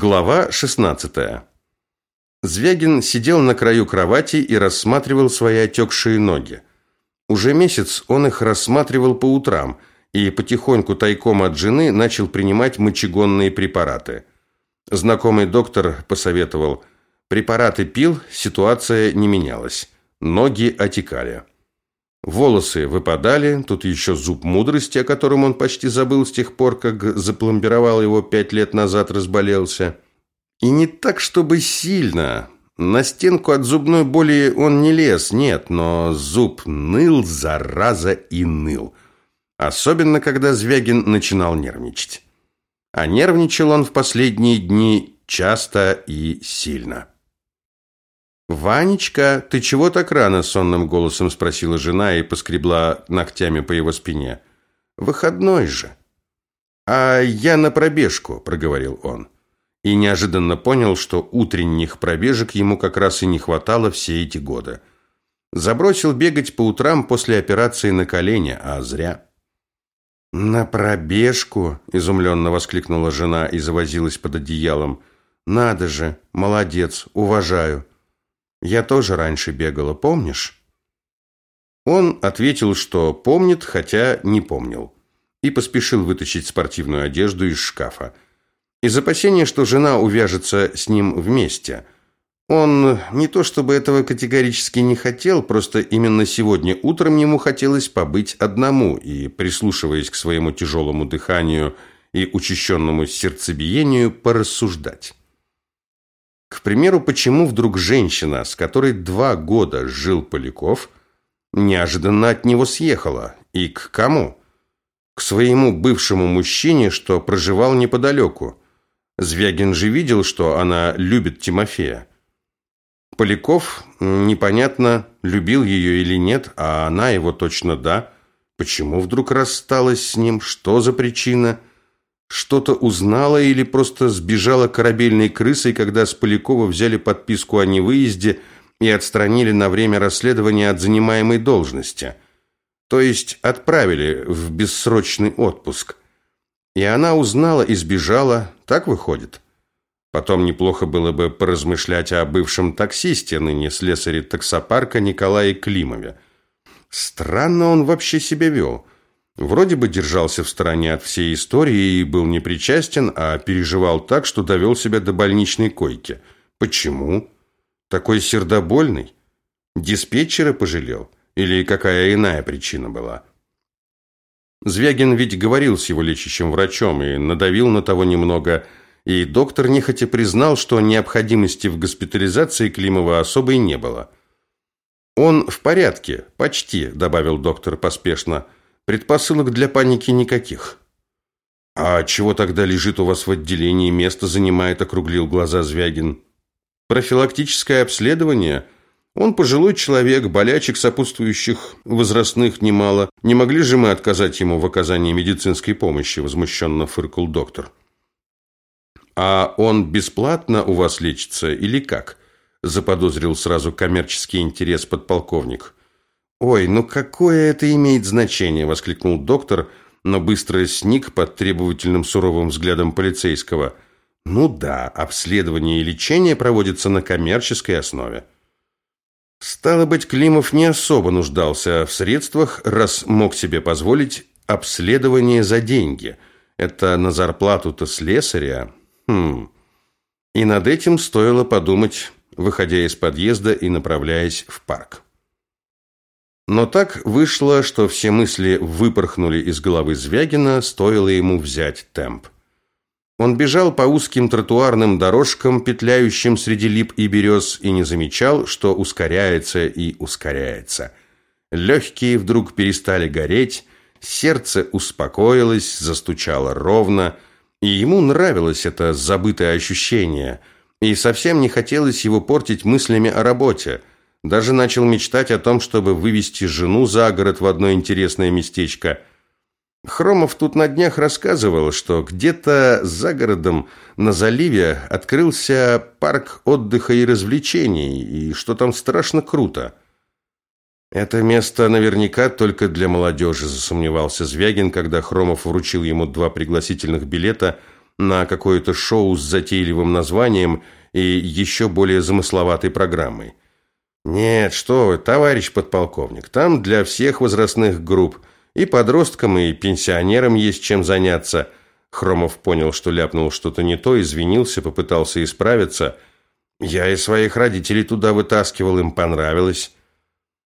Глава 16. Звягин сидел на краю кровати и рассматривал свои отекшие ноги. Уже месяц он их рассматривал по утрам и потихоньку тайком от жены начал принимать мочегонные препараты. Знакомый доктор посоветовал: препараты пил, ситуация не менялась. Ноги отекали. Волосы выпадали, тут еще зуб мудрости, о котором он почти забыл с тех пор, как запломбировал его пять лет назад, разболелся. И не так, чтобы сильно. На стенку от зубной боли он не лез, нет, но зуб ныл, зараза, и ныл. Особенно, когда Звягин начинал нервничать. А нервничал он в последние дни часто и сильно. «Ванечка, ты чего так рано?» – сонным голосом спросила жена и поскребла ногтями по его спине. «Выходной же». «А я на пробежку», – проговорил он. И неожиданно понял, что утренних пробежек ему как раз и не хватало все эти годы. Забросил бегать по утрам после операции на колени, а зря. «На пробежку?» – изумленно воскликнула жена и завозилась под одеялом. «Надо же, молодец, уважаю». Я тоже раньше бегала, помнишь? Он ответил, что помнит, хотя не помнил, и поспешил вытащить спортивную одежду из шкафа. Из опасения, что жена увяжется с ним вместе. Он не то чтобы этого категорически не хотел, просто именно сегодня утром ему хотелось побыть одному и, прислушиваясь к своему тяжелому дыханию и учащенному сердцебиению, порассуждать. К примеру, почему вдруг женщина, с которой два года жил Поляков, неожиданно от него съехала? И к кому? К своему бывшему мужчине, что проживал неподалеку. Звягин же видел, что она любит Тимофея. Поляков, непонятно, любил ее или нет, а она его точно да. Почему вдруг рассталась с ним? Что за причина? Что-то узнала или просто сбежала корабельной крысой, когда с Полякова взяли подписку о невыезде и отстранили на время расследования от занимаемой должности. То есть отправили в бессрочный отпуск. И она узнала и сбежала, так выходит. Потом неплохо было бы поразмышлять о бывшем таксисте, ныне слесаре таксопарка Николае Климове. Странно он вообще себя вел – Вроде бы держался в стороне от всей истории и был не причастен, а переживал так, что довел себя до больничной койки. Почему? Такой сердобольный? Диспетчера пожалел? Или какая иная причина была? Звягин ведь говорил с его лечащим врачом и надавил на того немного, и доктор нехотя признал, что необходимости в госпитализации Климова особой не было. «Он в порядке, почти», – добавил доктор поспешно – Предпосылок для паники никаких. А чего тогда лежит у вас в отделении, место занимает, округлил глаза Звягин. Профилактическое обследование? Он пожилой человек, болячек сопутствующих возрастных немало. Не могли же мы отказать ему в оказании медицинской помощи, возмущенно фыркал доктор. А он бесплатно у вас лечится или как? заподозрил сразу коммерческий интерес подполковник. «Ой, ну какое это имеет значение?» – воскликнул доктор, но быстро сник под требовательным суровым взглядом полицейского. «Ну да, обследование и лечение проводятся на коммерческой основе». Стало быть, Климов не особо нуждался в средствах, раз мог себе позволить обследование за деньги. Это на зарплату-то слесаря. Хм. И над этим стоило подумать, выходя из подъезда и направляясь в парк. Но так вышло, что все мысли выпорхнули из головы Звягина, стоило ему взять темп. Он бежал по узким тротуарным дорожкам, петляющим среди лип и берез, и не замечал, что ускоряется и ускоряется. Легкие вдруг перестали гореть, сердце успокоилось, застучало ровно, и ему нравилось это забытое ощущение, и совсем не хотелось его портить мыслями о работе – даже начал мечтать о том, чтобы вывести жену за город в одно интересное местечко. Хромов тут на днях рассказывал, что где-то за городом на заливе открылся парк отдыха и развлечений, и что там страшно круто. Это место наверняка только для молодежи, засомневался Звягин, когда Хромов вручил ему два пригласительных билета на какое-то шоу с затейливым названием и еще более замысловатой программой. Нет, что вы, товарищ подполковник, там для всех возрастных групп, и подросткам, и пенсионерам есть чем заняться. Хромов понял, что ляпнул что-то не то, извинился, попытался исправиться. Я и своих родителей туда вытаскивал, им понравилось.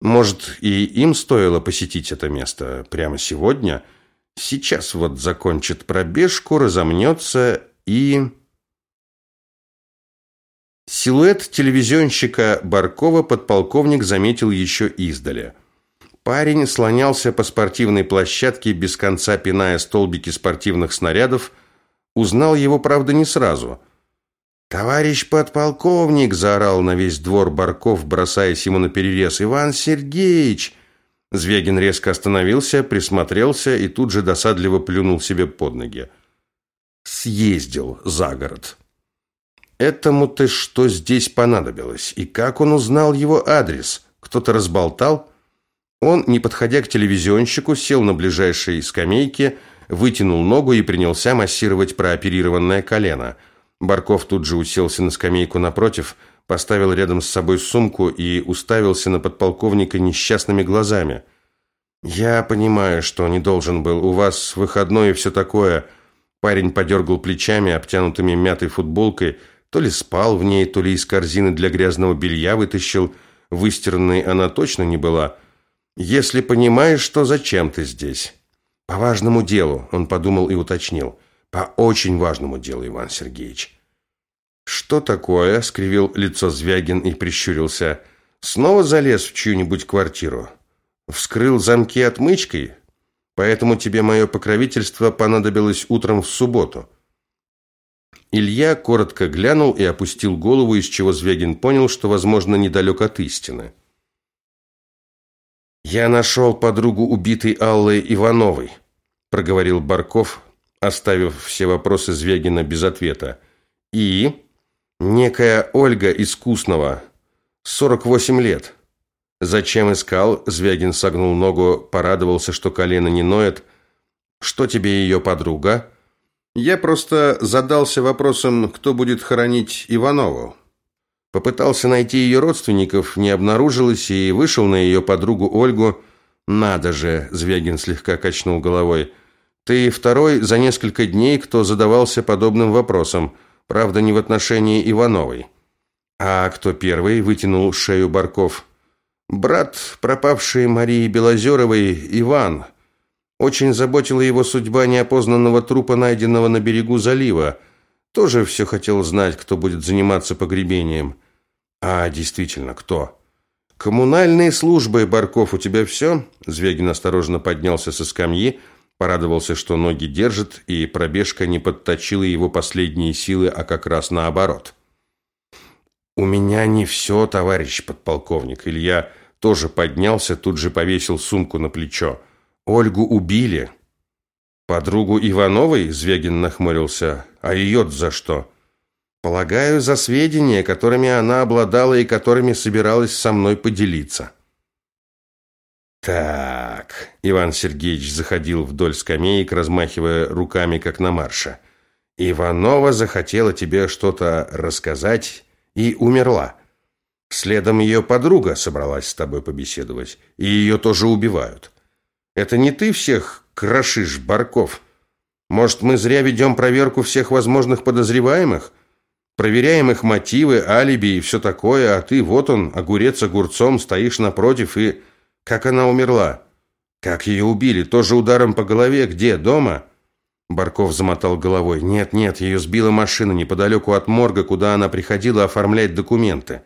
Может, и им стоило посетить это место прямо сегодня? Сейчас вот закончит пробежку, разомнется и... Силуэт телевизионщика Баркова подполковник заметил еще издали. Парень слонялся по спортивной площадке, без конца пиная столбики спортивных снарядов. Узнал его, правда, не сразу. «Товарищ подполковник!» – заорал на весь двор Барков, бросаясь ему на перерез. «Иван Сергеевич!» Звягин резко остановился, присмотрелся и тут же досадливо плюнул себе под ноги. «Съездил за город». Этому-то что здесь понадобилось? И как он узнал его адрес? Кто-то разболтал? Он, не подходя к телевизионщику, сел на ближайшей скамейке, вытянул ногу и принялся массировать прооперированное колено. Барков тут же уселся на скамейку напротив, поставил рядом с собой сумку и уставился на подполковника несчастными глазами. «Я понимаю, что не должен был. У вас выходной и все такое». Парень подергал плечами, обтянутыми мятой футболкой, то ли спал в ней, то ли из корзины для грязного белья вытащил. Выстиранной она точно не была. Если понимаешь, что зачем ты здесь? По важному делу, он подумал и уточнил. По очень важному делу, Иван Сергеевич. Что такое? скривил лицо Звягин и прищурился. Снова залез в чью-нибудь квартиру. Вскрыл замки отмычкой? Поэтому тебе мое покровительство понадобилось утром в субботу. Илья коротко глянул и опустил голову, из чего Звягин понял, что, возможно, недалек от истины. «Я нашел подругу убитой Аллы Ивановой», – проговорил Барков, оставив все вопросы Звягина без ответа. «И некая Ольга Искусного, 48 лет». «Зачем искал?» – Звягин согнул ногу, порадовался, что колено не ноет. «Что тебе ее подруга?» Я просто задался вопросом, кто будет хоронить Иванову. Попытался найти ее родственников, не обнаружилось, и вышел на ее подругу Ольгу. «Надо же!» – Звягин слегка качнул головой. «Ты второй за несколько дней, кто задавался подобным вопросом, правда, не в отношении Ивановой». «А кто первый?» – вытянул шею Барков. «Брат пропавшей Марии Белозеровой, Иван. Очень заботила его судьба неопознанного трупа, найденного на берегу залива. Тоже все хотел знать, кто будет заниматься погребением. А действительно, кто? Коммунальные службы, Барков, у тебя все? Звягин осторожно поднялся со скамьи, порадовался, что ноги держит, и пробежка не подточила его последние силы, а как раз наоборот. «У меня не все, товарищ подполковник». Илья тоже поднялся, тут же повесил сумку на плечо. Ольгу убили. Подругу Ивановой, Звягин нахмурился. А ее за что? Полагаю, за сведения, которыми она обладала и которыми собиралась со мной поделиться. Так, Иван Сергеевич заходил вдоль скамеек, размахивая руками, как на марше. Иванова захотела тебе что-то рассказать и умерла. Следом ее подруга собралась с тобой побеседовать, и ее тоже убивают. Это не ты всех крошишь, Барков? Может, мы зря ведем проверку всех возможных подозреваемых? Проверяем их мотивы, алиби и все такое, а ты, вот он, огурец огурцом, стоишь напротив и... Как она умерла? Как ее убили? Тоже ударом по голове? Где? Дома?» Барков замотал головой. «Нет, нет, ее сбила машина неподалеку от морга, куда она приходила оформлять документы».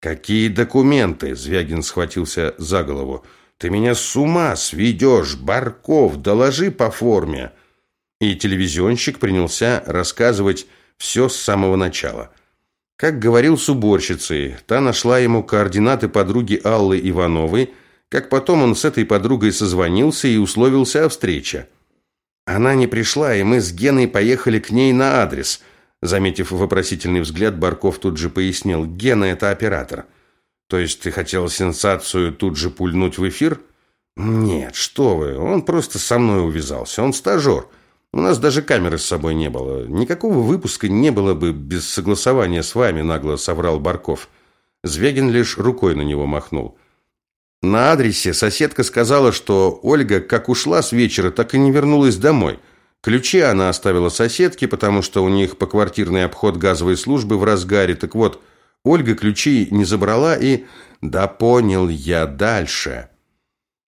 «Какие документы?» Звягин схватился за голову. Ты меня с ума сведешь, Барков, доложи по форме. И телевизионщик принялся рассказывать все с самого начала. Как говорил с уборщицей, та нашла ему координаты подруги Аллы Ивановой, как потом он с этой подругой созвонился и условился о встрече. Она не пришла, и мы с Геной поехали к ней на адрес. Заметив вопросительный взгляд, Барков тут же пояснил: "Гена это оператор. То есть ты хотел сенсацию тут же пульнуть в эфир? Нет, что вы, он просто со мной увязался. Он стажер. У нас даже камеры с собой не было. Никакого выпуска не было бы без согласования с вами, нагло соврал Барков. Звягин лишь рукой на него махнул. На адресе соседка сказала, что Ольга как ушла с вечера, так и не вернулась домой. Ключи она оставила соседке, потому что у них поквартирный обход газовой службы в разгаре. Так вот, Ольга ключи не забрала и... Да понял я дальше.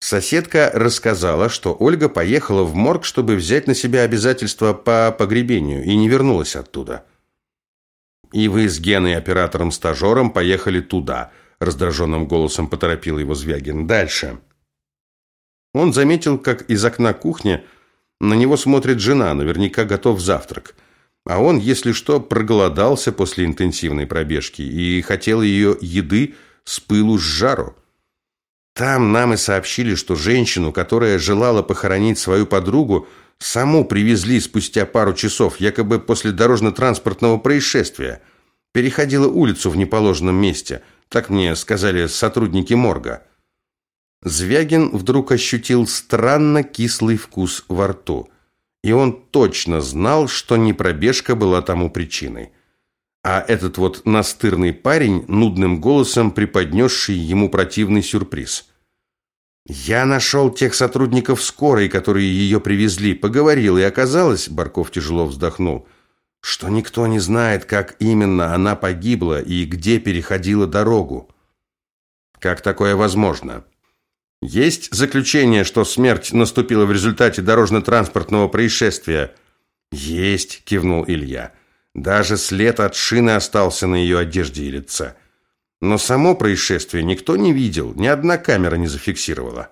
Соседка рассказала, что Ольга поехала в морг, чтобы взять на себя обязательства по погребению, и не вернулась оттуда. «И вы с Геной, оператором-стажером, поехали туда», раздраженным голосом поторопил его Звягин. «Дальше». Он заметил, как из окна кухни на него смотрит жена, наверняка готов завтрак. А он, если что, проголодался после интенсивной пробежки и хотел ее еды с пылу с жару. Там нам и сообщили, что женщину, которая желала похоронить свою подругу, саму привезли спустя пару часов, якобы после дорожно-транспортного происшествия. Переходила улицу в неположенном месте, так мне сказали сотрудники морга. Звягин вдруг ощутил странно кислый вкус во рту, и он точно знал, что не пробежка была тому причиной а этот вот настырный парень нудным голосом преподнесший ему противный сюрприз. «Я нашел тех сотрудников скорой, которые ее привезли, поговорил, и оказалось, — Барков тяжело вздохнул, — что никто не знает, как именно она погибла и где переходила дорогу. Как такое возможно?» Есть заключение, что смерть наступила в результате дорожно-транспортного происшествия? Есть, кивнул Илья. Даже след от шины остался на ее одежде и лице. Но само происшествие никто не видел, ни одна камера не зафиксировала.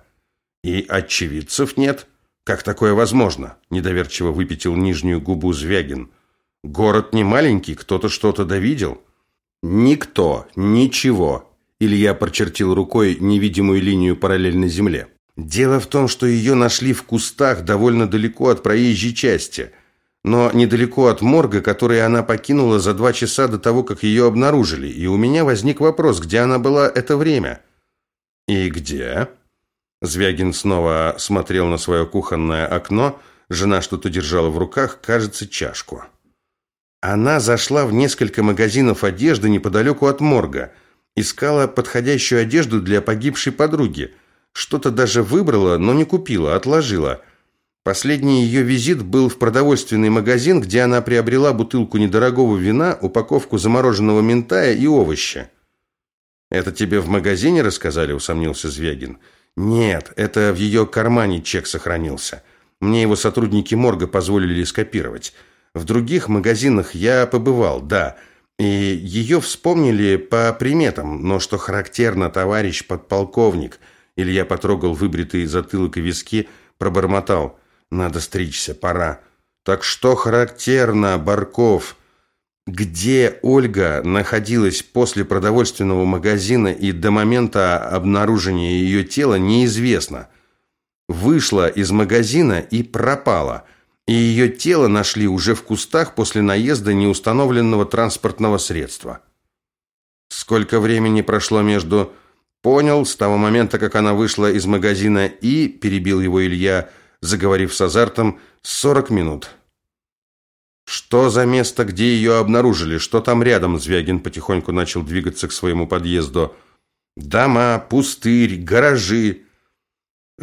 И очевидцев нет. Как такое возможно? Недоверчиво выпятил нижнюю губу Звягин. Город не маленький, кто-то что-то довидел. Никто, ничего. Илья прочертил рукой невидимую линию параллельно земле. Дело в том, что ее нашли в кустах довольно далеко от проезжей части – но недалеко от морга, который она покинула за два часа до того, как ее обнаружили, и у меня возник вопрос, где она была это время. «И где?» Звягин снова смотрел на свое кухонное окно, жена что-то держала в руках, кажется, чашку. Она зашла в несколько магазинов одежды неподалеку от морга, искала подходящую одежду для погибшей подруги, что-то даже выбрала, но не купила, отложила – Последний ее визит был в продовольственный магазин, где она приобрела бутылку недорогого вина, упаковку замороженного ментая и овощи. «Это тебе в магазине рассказали?» – усомнился Звягин. «Нет, это в ее кармане чек сохранился. Мне его сотрудники морга позволили скопировать. В других магазинах я побывал, да, и ее вспомнили по приметам, но что характерно, товарищ подполковник». Илья потрогал выбритый затылок и виски, пробормотал – надо стричься, пора. Так что характерно, Барков? Где Ольга находилась после продовольственного магазина и до момента обнаружения ее тела, неизвестно. Вышла из магазина и пропала. И ее тело нашли уже в кустах после наезда неустановленного транспортного средства. Сколько времени прошло между... Понял, с того момента, как она вышла из магазина и, перебил его Илья, заговорив с азартом, сорок минут. Что за место, где ее обнаружили? Что там рядом? Звягин потихоньку начал двигаться к своему подъезду. Дома, пустырь, гаражи.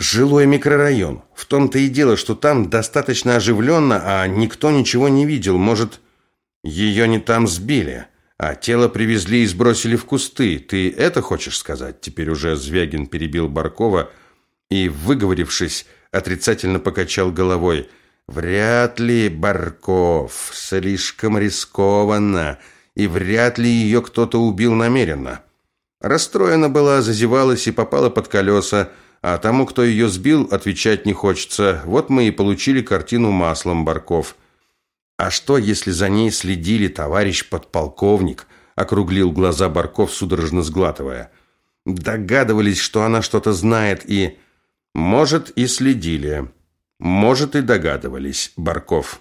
Жилой микрорайон. В том-то и дело, что там достаточно оживленно, а никто ничего не видел. Может, ее не там сбили, а тело привезли и сбросили в кусты. Ты это хочешь сказать? Теперь уже Звягин перебил Баркова и, выговорившись, отрицательно покачал головой. Вряд ли Барков, слишком рискованно, и вряд ли ее кто-то убил намеренно. Расстроена была, зазевалась и попала под колеса, а тому, кто ее сбил, отвечать не хочется. Вот мы и получили картину маслом Барков. А что, если за ней следили товарищ подполковник? округлил глаза Барков, судорожно сглатывая. Догадывались, что она что-то знает и может, и следили. Может, и догадывались. Барков.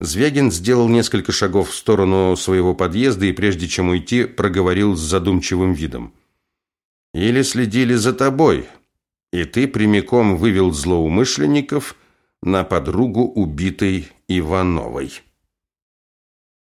Звягин сделал несколько шагов в сторону своего подъезда и, прежде чем уйти, проговорил с задумчивым видом. «Или следили за тобой, и ты прямиком вывел злоумышленников на подругу убитой Ивановой.